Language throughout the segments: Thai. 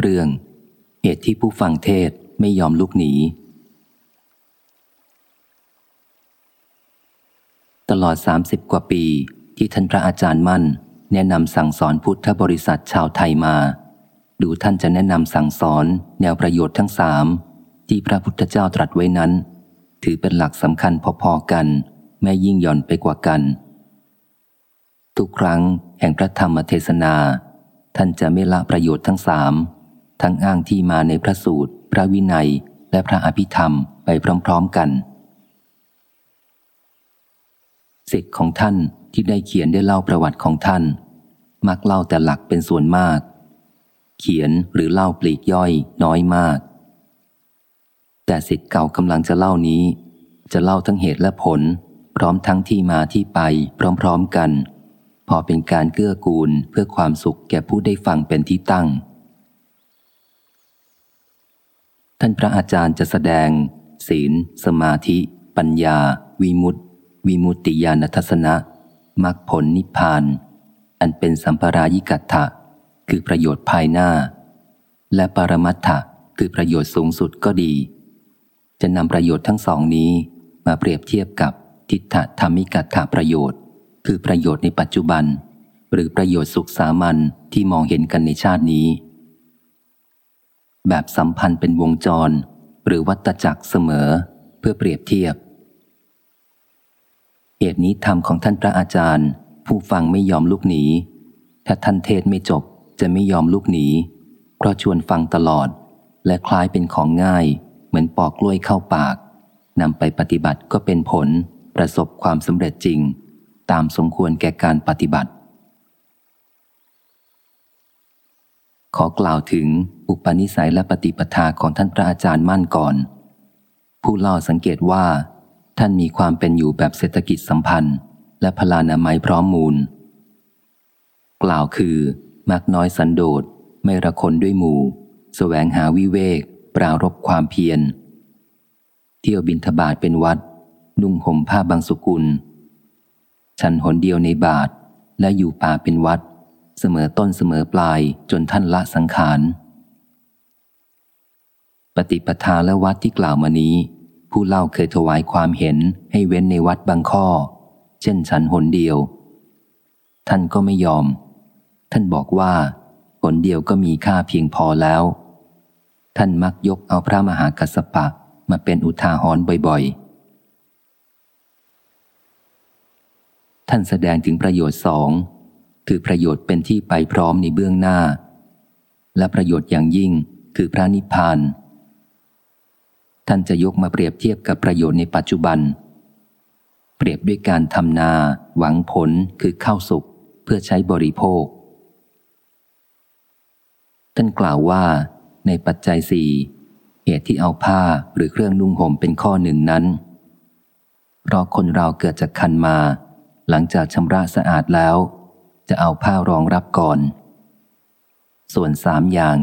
เรื่องเหตุที่ผู้ฟังเทศไม่ยอมลุกหนี ตลอด 30 กว่าปีที่ท่านพระอาจารย์มั่น แนะนำสั่งสอนพุทธบริษัทชาวไทยมา ดูท่านจะแนะนำสั่งสอนแนวประโยชน์ทั้งสามที่พระพุทธเจ้าตรัสไว้นั้น ถือเป็นหลักสำคัญพอๆกันแม่ยิ่งย่อนไปกว่ากัน ทุกครั้งแห่งพระธรรมเทศนา ท่านจะไม่ละประโยชน์ทั้งสาม ทั้งอ้างที่มาในพระสูตร พระวินัย และพระอภิธรรมไปพร้อมๆกันสิทธิ์ของท่านที่ได้เขียนได้เล่าประวัติของท่าน มักเล่าแต่หลักเป็นส่วนมาก เขียนหรือเล่าปลีกย่อยน้อยมาก แต่สิทธิ์เก่ากำลังจะเล่านี้ จะเล่าทั้งเหตุและผล พร้อมทั้งที่มาที่ไปพร้อมๆกัน พอเป็นการเกื้อกูลเพื่อความสุขแก่ผู้ได้ฟังเป็นที่ตั้ง ท่านพระอาจารย์จะแสดง ศีล สมาธิ ปัญญา วิมุตติ วิมุตติญาณทัศนะมรรคผลนิพพาน อันเป็นสัมปรายิกัตถะคือประโยชน์ภายหน้า และปรมัตถะคือประโยชน์สูงสุดก็ดี จะนำประโยชน์ทั้งสองนี้มาเปรียบเทียบกับทิฏฐธรรมิกัตถะประโยชน์ คือประโยชน์ในปัจจุบัน หรือประโยชน์สุขสามัญที่มองเห็นกันในชาตินี้ แบบสัมพันธ์เป็นวงจร หรือวัตจักรเสมอ เพื่อเปรียบเทียบ เหตุนี้ธรรมของท่านพระอาจารย์ ผู้ฟังไม่ยอมลุกหนี ถ้าท่านเทศไม่จบจะไม่ยอมลุกหนี เพราะชวนฟังตลอด และคล้ายเป็นของง่าย เหมือนปอกกล้วยเข้าปากนำไปปฏิบัติก็เป็นผล ประสบความสำเร็จจริง ตามสมควรแก่การปฏิบัติ ขอกล่าวถึงอุปนิสัยและปฏิปทาของท่านพระอาจารย์มั่นก่อน ผู้เล่าสังเกตว่า ท่านมีความเป็นอยู่แบบเศรษฐกิจสัมพันธ์ และพลานามัยพร้อมมูล กล่าวคือมักน้อยสันโดษไม่ระคนด้วยหมู่สแสวงหาวิเวก ปรารบความเพียร เที่ยวบินทบาทเป็นวัด นุ่งห่มผ้าบางสุกุลฉันหนเดียวในบาทและอยู่ป่าเป็นวัด เสมอต้นเสมอปลายจนท่านละสังขาร ปฏิปทาและวัดที่กล่าวมานี้ ผู้เล่าเคยถวายความเห็นให้เว้นในวัดบางข้อ เช่นฉันหนเดียว ท่านก็ไม่ยอม ท่านบอกว่าหนเดียวก็มีค่าเพียงพอแล้ว ท่านมักยกเอาพระมหากัสปะมาเป็นอุทาหรณ์บ่อยๆท่านแสดงถึงประโยชน์สอง คือ ประโยชน์เป็นที่ไปพร้อมในเบื้องหน้า และประโยชน์อย่างยิ่งคือพระนิพพาน ท่านจะยกมาเปรียบเทียบกับประโยชน์ในปัจจุบัน เปรียบด้วยการทำนา หวังผลคือเข้าสุขเพื่อใช้บริโภค ท่านกล่าวว่า ในปัจจัยสี่เหตุที่เอาผ้าหรือเครื่องนุ่งห่มเป็นข้อหนึ่งนั้น เพราะคนเราเกิดจากคันมา หลังจากชำระสะอาดแล้ว จะเอาผ้ารองรับก่อน ส่วนสามอย่าง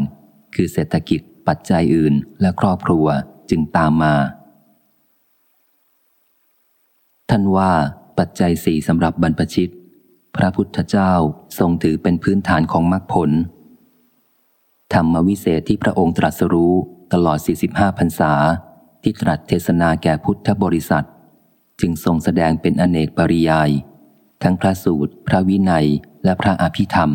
คือเศรษฐกิจปัจจัยอื่นและครอบครัวจึงตามมา ท่านว่าปัจจัยสี่สำหรับบรรพชิต พระพุทธเจ้าทรงถือเป็นพื้นฐานของมรรคผล ธรรมวิเศษที่พระองค์ตรัสรู้ตลอด 45พรรษา ที่ตรัสเทศนาแก่พุทธบริษัท จึงทรงแสดงเป็นอเนกปริยาย ทั้งพระสูตร พระวินัย และพระอภิธรรม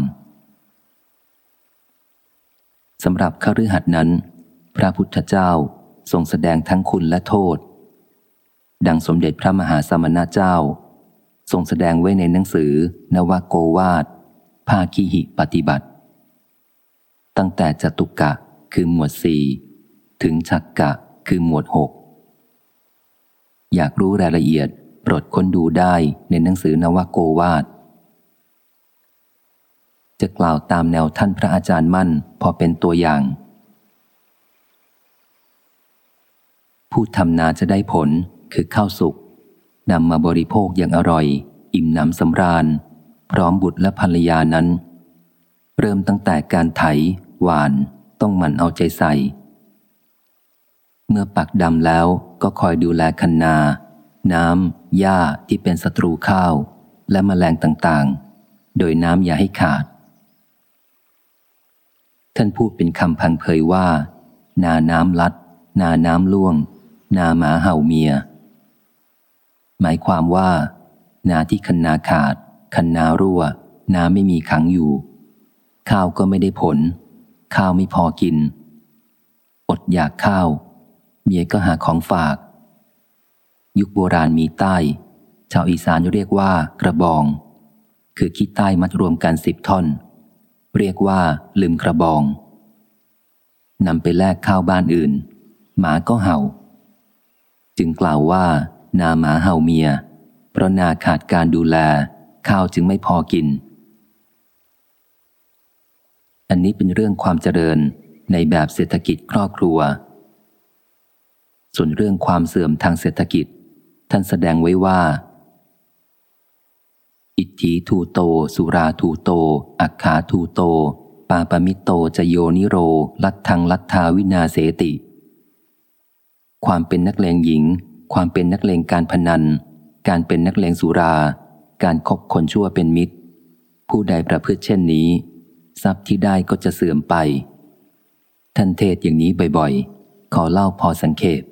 สำหรับขฤหัสนั้น พระพุทธเจ้าทรงแสดงทั้งคุณและโทษ ดังสมเด็จพระมหาสมณเจ้า ทรงแสดงไว้ในหนังสือนวโกวาทภาคีหิปฏิบัติ ตั้งแต่จตุกะคือหมวดสี่ถึงชักกะคือหมวดหกอยากรู้รายละเอียด ปรดค้นดูได้ในหนังสือนวโกวาท จะกล่าวตามแนวท่านพระอาจารย์มั่นพอเป็นตัวอย่าง ผู้ทำนาจะได้ผลคือข้าวสุกนำมาบริโภคอย่างอร่อย อิ่มหนำสำราญ พร้อมบุตรและภรรยานั้น เริ่มตั้งแต่การไถ หวานต้องหมั่นเอาใจใส่ เมื่อปักดำแล้วก็คอยดูแลคันนา น้ำ หญ้าที่เป็นศัตรูข้าว และมแมลงต่างๆ โดยน้ำอย่าให้ขาด ท่านพูดเป็นคำพังเพยว่า นาน้ำลัด นาน้ำล่วง นาหมาเห่าเมีย หมายความว่า นาที่คันนาขาด คันนารั่ว นาไม่มีขังอยู่ ข้าวก็ไม่ได้ผล ข้าวไม่พอกิน อดอยากข้าว เมียก็หาของฝาก ยุคโบราณมีใต้ ชาวอีสานเรียกว่ากระบอง คือขี้ใต้มัดรวมกันสิบท่อน เรียกว่าลืมกระบองนำไปแลกข้าวบ้านอื่น หมาก็เห่า จึงกล่าวว่า นาหมาเห่าเมีย เพราะนาขาดการดูแล ข้าวจึงไม่พอกิน อันนี้เป็นเรื่องความเจริญในแบบเศรษฐกิจครอบครัว ส่วนเรื่องความเสื่อมทางเศรษฐกิจ ท่านแสดงไว้ว่า อิทธิทูโต สุราทูโต อักขาทูโต ปาปมิโตจะโยนิโร ลัทธังลัทธาวินาเสติ ความเป็นนักเลงหญิง ความเป็นนักเลงการพนัน การเป็นนักเลงสุรา การคบคนชั่วเป็นมิตร ผู้ใดประพฤติเช่นนี้ ทรัพย์ที่ได้ก็จะเสื่อมไป ท่านเทศอย่างนี้บ่อยๆ ขอเล่าพอสังเขป